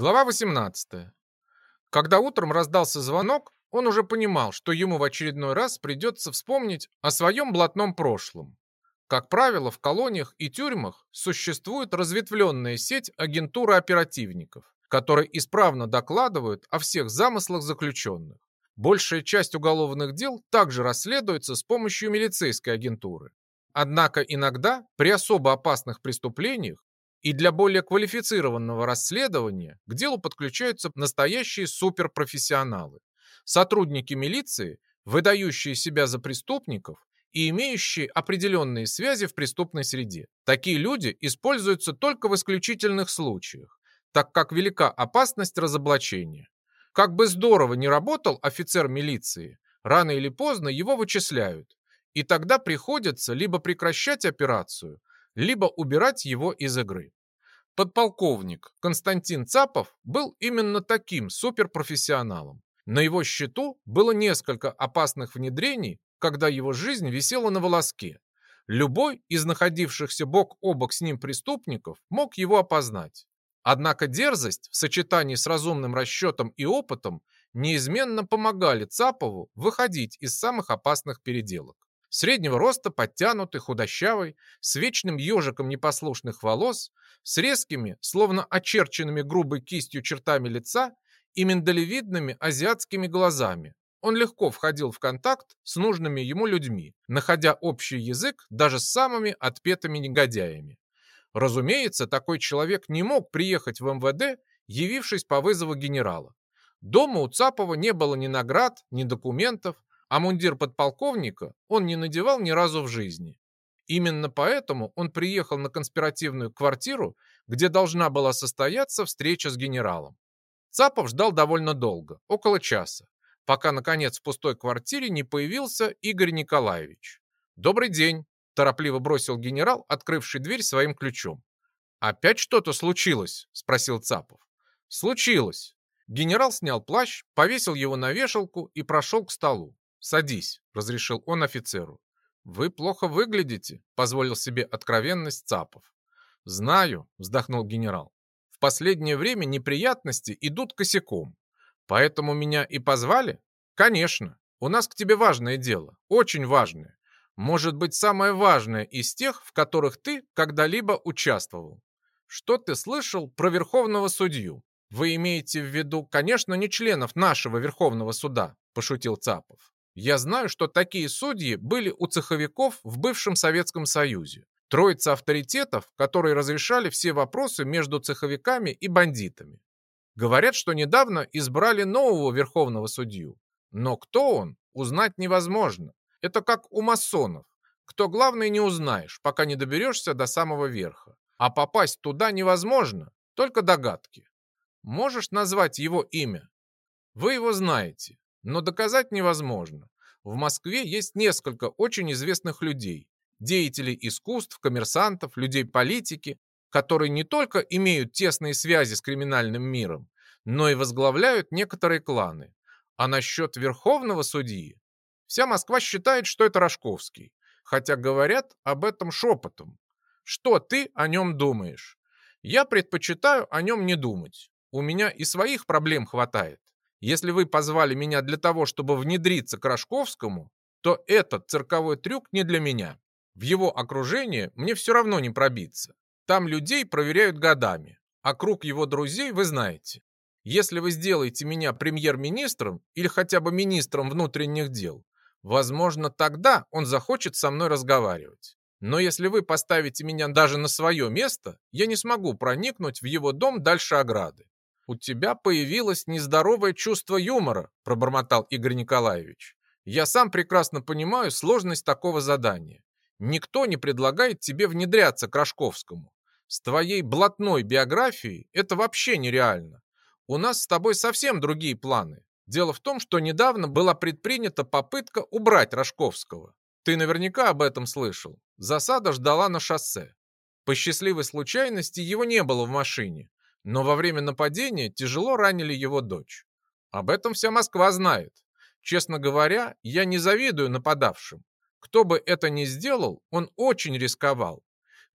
Глава 18. Когда утром раздался звонок, он уже понимал, что ему в очередной раз придется вспомнить о своем блатном прошлом. Как правило, в колониях и тюрьмах существует разветвленная сеть агентуры оперативников, которые исправно докладывают о всех замыслах заключенных. Большая часть уголовных дел также расследуется с помощью милицейской агентуры. Однако иногда при особо опасных преступлениях и для более квалифицированного расследования к делу подключаются настоящие суперпрофессионалы. Сотрудники милиции, выдающие себя за преступников и имеющие определенные связи в преступной среде. Такие люди используются только в исключительных случаях, так как велика опасность разоблачения. Как бы здорово ни работал офицер милиции, рано или поздно его вычисляют, и тогда приходится либо прекращать операцию, либо убирать его из игры. Подполковник Константин Цапов был именно таким суперпрофессионалом. На его счету было несколько опасных внедрений, когда его жизнь висела на волоске. Любой из находившихся бок о бок с ним преступников мог его опознать. Однако дерзость в сочетании с разумным расчетом и опытом неизменно помогали Цапову выходить из самых опасных переделок. Среднего роста, подтянутый, худощавый, с вечным ежиком непослушных волос, с резкими, словно очерченными грубой кистью чертами лица и миндалевидными азиатскими глазами. Он легко входил в контакт с нужными ему людьми, находя общий язык даже с самыми отпетыми негодяями. Разумеется, такой человек не мог приехать в МВД, явившись по вызову генерала. Дома у Цапова не было ни наград, ни документов, а мундир подполковника он не надевал ни разу в жизни. Именно поэтому он приехал на конспиративную квартиру, где должна была состояться встреча с генералом. Цапов ждал довольно долго, около часа, пока, наконец, в пустой квартире не появился Игорь Николаевич. «Добрый день», – торопливо бросил генерал, открывший дверь своим ключом. «Опять что-то случилось?» – спросил Цапов. «Случилось». Генерал снял плащ, повесил его на вешалку и прошел к столу. «Садись», — разрешил он офицеру. «Вы плохо выглядите», — позволил себе откровенность Цапов. «Знаю», — вздохнул генерал. «В последнее время неприятности идут косяком. Поэтому меня и позвали? Конечно. У нас к тебе важное дело. Очень важное. Может быть, самое важное из тех, в которых ты когда-либо участвовал. Что ты слышал про верховного судью? Вы имеете в виду, конечно, не членов нашего Верховного суда, пошутил Цапов. Я знаю, что такие судьи были у цеховиков в бывшем Советском Союзе. Троица авторитетов, которые разрешали все вопросы между цеховиками и бандитами. Говорят, что недавно избрали нового верховного судью. Но кто он, узнать невозможно. Это как у масонов. Кто главный, не узнаешь, пока не доберешься до самого верха. А попасть туда невозможно, только догадки. Можешь назвать его имя? Вы его знаете но доказать невозможно. В Москве есть несколько очень известных людей, деятелей искусств, коммерсантов, людей политики, которые не только имеют тесные связи с криминальным миром, но и возглавляют некоторые кланы. А насчет верховного судьи? Вся Москва считает, что это Рожковский, хотя говорят об этом шепотом. Что ты о нем думаешь? Я предпочитаю о нем не думать. У меня и своих проблем хватает. Если вы позвали меня для того, чтобы внедриться к Рожковскому, то этот цирковой трюк не для меня. В его окружение мне все равно не пробиться. Там людей проверяют годами, а круг его друзей вы знаете. Если вы сделаете меня премьер-министром или хотя бы министром внутренних дел, возможно, тогда он захочет со мной разговаривать. Но если вы поставите меня даже на свое место, я не смогу проникнуть в его дом дальше ограды. «У тебя появилось нездоровое чувство юмора», – пробормотал Игорь Николаевич. «Я сам прекрасно понимаю сложность такого задания. Никто не предлагает тебе внедряться к Рожковскому. С твоей блатной биографией это вообще нереально. У нас с тобой совсем другие планы. Дело в том, что недавно была предпринята попытка убрать Рожковского. Ты наверняка об этом слышал. Засада ждала на шоссе. По счастливой случайности его не было в машине, но во время нападения тяжело ранили его дочь. Об этом вся Москва знает. Честно говоря, я не завидую нападавшим. Кто бы это ни сделал, он очень рисковал.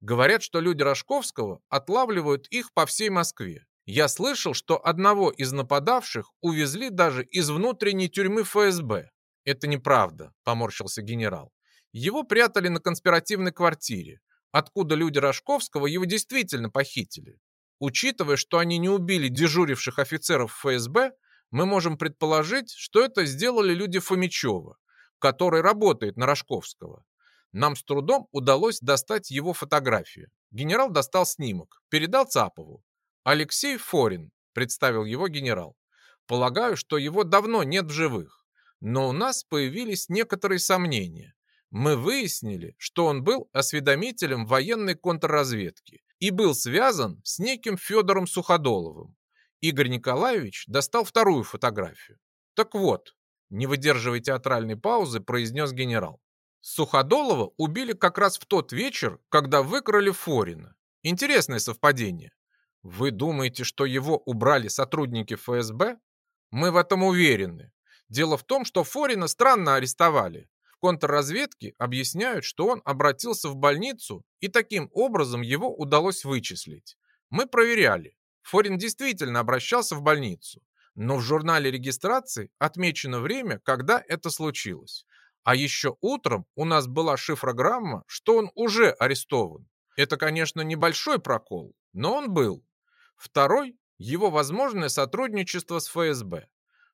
Говорят, что люди Рожковского отлавливают их по всей Москве. Я слышал, что одного из нападавших увезли даже из внутренней тюрьмы ФСБ. Это неправда, поморщился генерал. Его прятали на конспиративной квартире, откуда люди Рожковского его действительно похитили. Учитывая, что они не убили дежуривших офицеров ФСБ, мы можем предположить, что это сделали люди Фомичева, который работает на Рожковского. Нам с трудом удалось достать его фотографию. Генерал достал снимок, передал Цапову. «Алексей Форин», — представил его генерал. «Полагаю, что его давно нет в живых. Но у нас появились некоторые сомнения. Мы выяснили, что он был осведомителем военной контрразведки и был связан с неким Федором Суходоловым. Игорь Николаевич достал вторую фотографию. Так вот, не выдерживая театральной паузы, произнес генерал. Суходолова убили как раз в тот вечер, когда выкрали Форина. Интересное совпадение. Вы думаете, что его убрали сотрудники ФСБ? Мы в этом уверены. Дело в том, что Форина странно арестовали. В контрразведке объясняют, что он обратился в больницу, и таким образом его удалось вычислить. Мы проверяли. Форин действительно обращался в больницу. Но в журнале регистрации отмечено время, когда это случилось. А еще утром у нас была шифрограмма, что он уже арестован. Это, конечно, небольшой прокол, но он был. Второй – его возможное сотрудничество с ФСБ.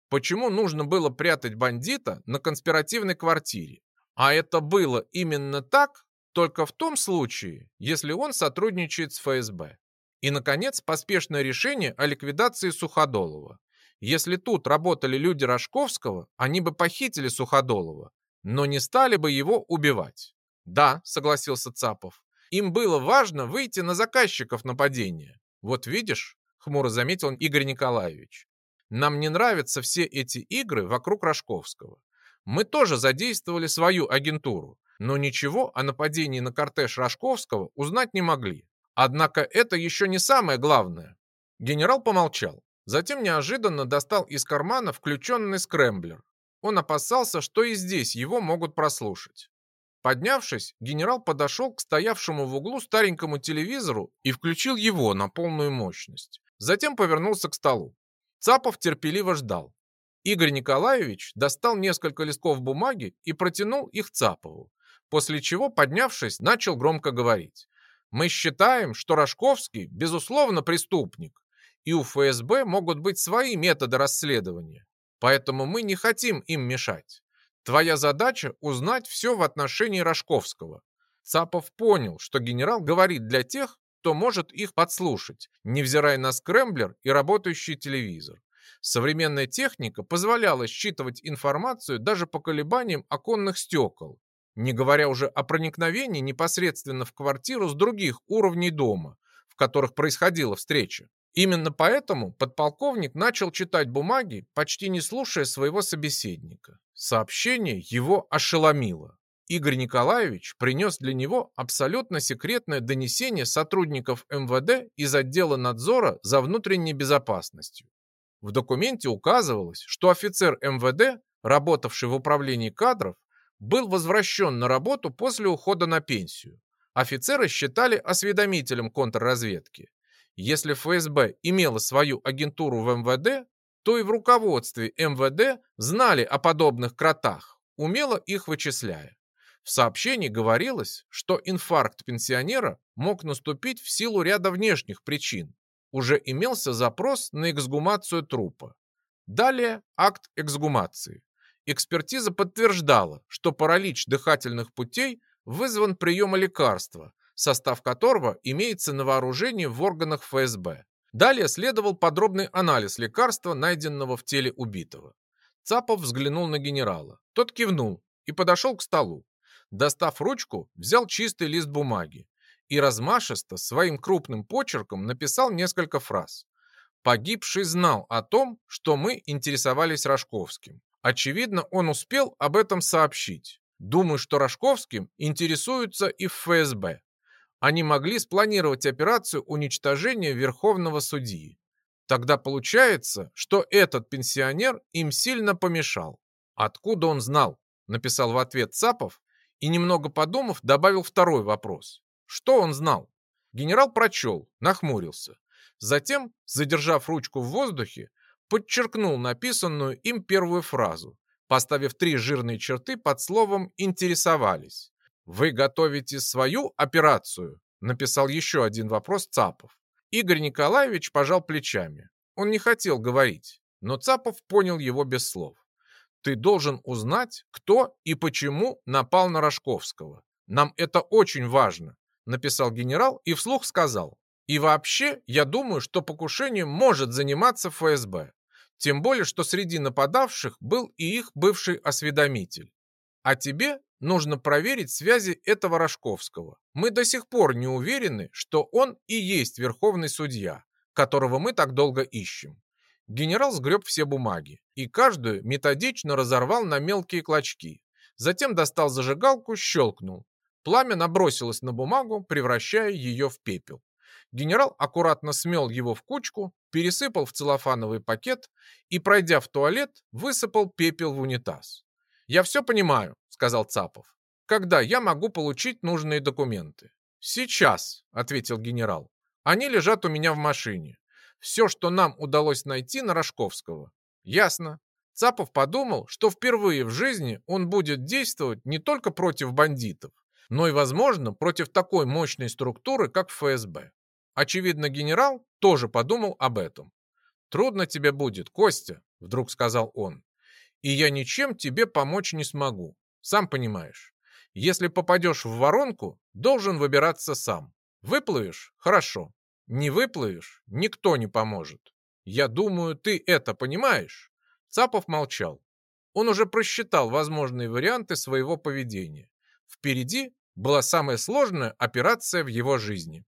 Почему нужно было прятать бандита на конспиративной квартире? А это было именно так, только в том случае, если он сотрудничает с ФСБ. И, наконец, поспешное решение о ликвидации Суходолова. Если тут работали люди Рожковского, они бы похитили Суходолова, но не стали бы его убивать. Да, согласился Цапов. Им было важно выйти на заказчиков нападения. Вот видишь, хмуро заметил Игорь Николаевич. Нам не нравятся все эти игры вокруг Рожковского. Мы тоже задействовали свою агентуру, но ничего о нападении на кортеж Рожковского узнать не могли. Однако это еще не самое главное. Генерал помолчал. Затем неожиданно достал из кармана включенный скрэмблер. Он опасался, что и здесь его могут прослушать. Поднявшись, генерал подошел к стоявшему в углу старенькому телевизору и включил его на полную мощность. Затем повернулся к столу. Цапов терпеливо ждал. Игорь Николаевич достал несколько листков бумаги и протянул их Цапову, после чего, поднявшись, начал громко говорить. «Мы считаем, что Рожковский, безусловно, преступник, и у ФСБ могут быть свои методы расследования. Поэтому мы не хотим им мешать. Твоя задача узнать все в отношении Рожковского. Цапов понял, что генерал говорит для тех, кто может их подслушать, невзирая на скрэмблер и работающий телевизор. Современная техника позволяла считывать информацию даже по колебаниям оконных стекол, не говоря уже о проникновении непосредственно в квартиру с других уровней дома, в которых происходила встреча. Именно поэтому подполковник начал читать бумаги, почти не слушая своего собеседника. Сообщение его ошеломило. Игорь Николаевич принес для него абсолютно секретное донесение сотрудников МВД из отдела надзора за внутренней безопасностью. В документе указывалось, что офицер МВД, работавший в управлении кадров, был возвращен на работу после ухода на пенсию. Офицеры считали осведомителем контрразведки. Если ФСБ имела свою агентуру в МВД, то и в руководстве МВД знали о подобных кротах, умело их вычисляя. В сообщении говорилось, что инфаркт пенсионера мог наступить в силу ряда внешних причин. Уже имелся запрос на эксгумацию трупа. Далее акт эксгумации. Экспертиза подтверждала, что паралич дыхательных путей вызван приемом лекарства, состав которого имеется на вооружении в органах ФСБ. Далее следовал подробный анализ лекарства, найденного в теле убитого. Цапов взглянул на генерала. Тот кивнул и подошел к столу. Достав ручку, взял чистый лист бумаги и размашисто своим крупным почерком написал несколько фраз. Погибший знал о том, что мы интересовались Рожковским. Очевидно, он успел об этом сообщить. Думаю, что Рожковским интересуются и ФСБ они могли спланировать операцию уничтожения верховного судьи. Тогда получается, что этот пенсионер им сильно помешал. Откуда он знал? Написал в ответ Цапов и, немного подумав, добавил второй вопрос. Что он знал? Генерал прочел, нахмурился. Затем, задержав ручку в воздухе, подчеркнул написанную им первую фразу, поставив три жирные черты под словом «интересовались». «Вы готовите свою операцию?» написал еще один вопрос Цапов. Игорь Николаевич пожал плечами. Он не хотел говорить, но Цапов понял его без слов. «Ты должен узнать, кто и почему напал на Рожковского. Нам это очень важно», написал генерал и вслух сказал. «И вообще, я думаю, что покушением может заниматься ФСБ. Тем более, что среди нападавших был и их бывший осведомитель. А тебе нужно проверить связи этого Рожковского. Мы до сих пор не уверены, что он и есть верховный судья, которого мы так долго ищем. Генерал сгреб все бумаги и каждую методично разорвал на мелкие клочки. Затем достал зажигалку, щелкнул. Пламя набросилось на бумагу, превращая ее в пепел. Генерал аккуратно смел его в кучку, пересыпал в целлофановый пакет и, пройдя в туалет, высыпал пепел в унитаз. «Я все понимаю», — сказал Цапов. «Когда я могу получить нужные документы?» «Сейчас», — ответил генерал. «Они лежат у меня в машине. Все, что нам удалось найти на Рожковского». «Ясно». Цапов подумал, что впервые в жизни он будет действовать не только против бандитов, но и, возможно, против такой мощной структуры, как ФСБ. Очевидно, генерал тоже подумал об этом. «Трудно тебе будет, Костя», — вдруг сказал он. «И я ничем тебе помочь не смогу, сам понимаешь. Если попадешь в воронку, должен выбираться сам. Выплывешь – хорошо. Не выплывешь – никто не поможет. Я думаю, ты это понимаешь?» Цапов молчал. Он уже просчитал возможные варианты своего поведения. Впереди была самая сложная операция в его жизни.